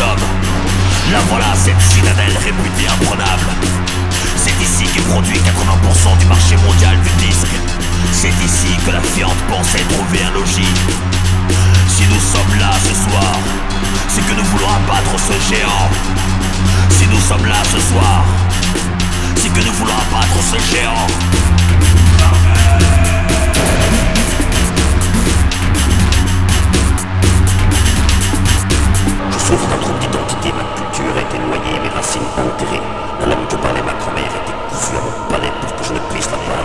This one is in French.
sommes. La voilà, cette citadelle réputée imprenable. C'est ici qu'est produit 80% du marché mondial du disque. C'est ici que la fiante pensait trouver un logis. Si nous sommes là ce soir, c'est que nous voulons abattre ce géant. Si nous sommes là ce soir, c'est que nous voulons abattre ce géant. enterré. Elle a que ma grand-mère était cousue à mon palais pour que je ne puisse la voir.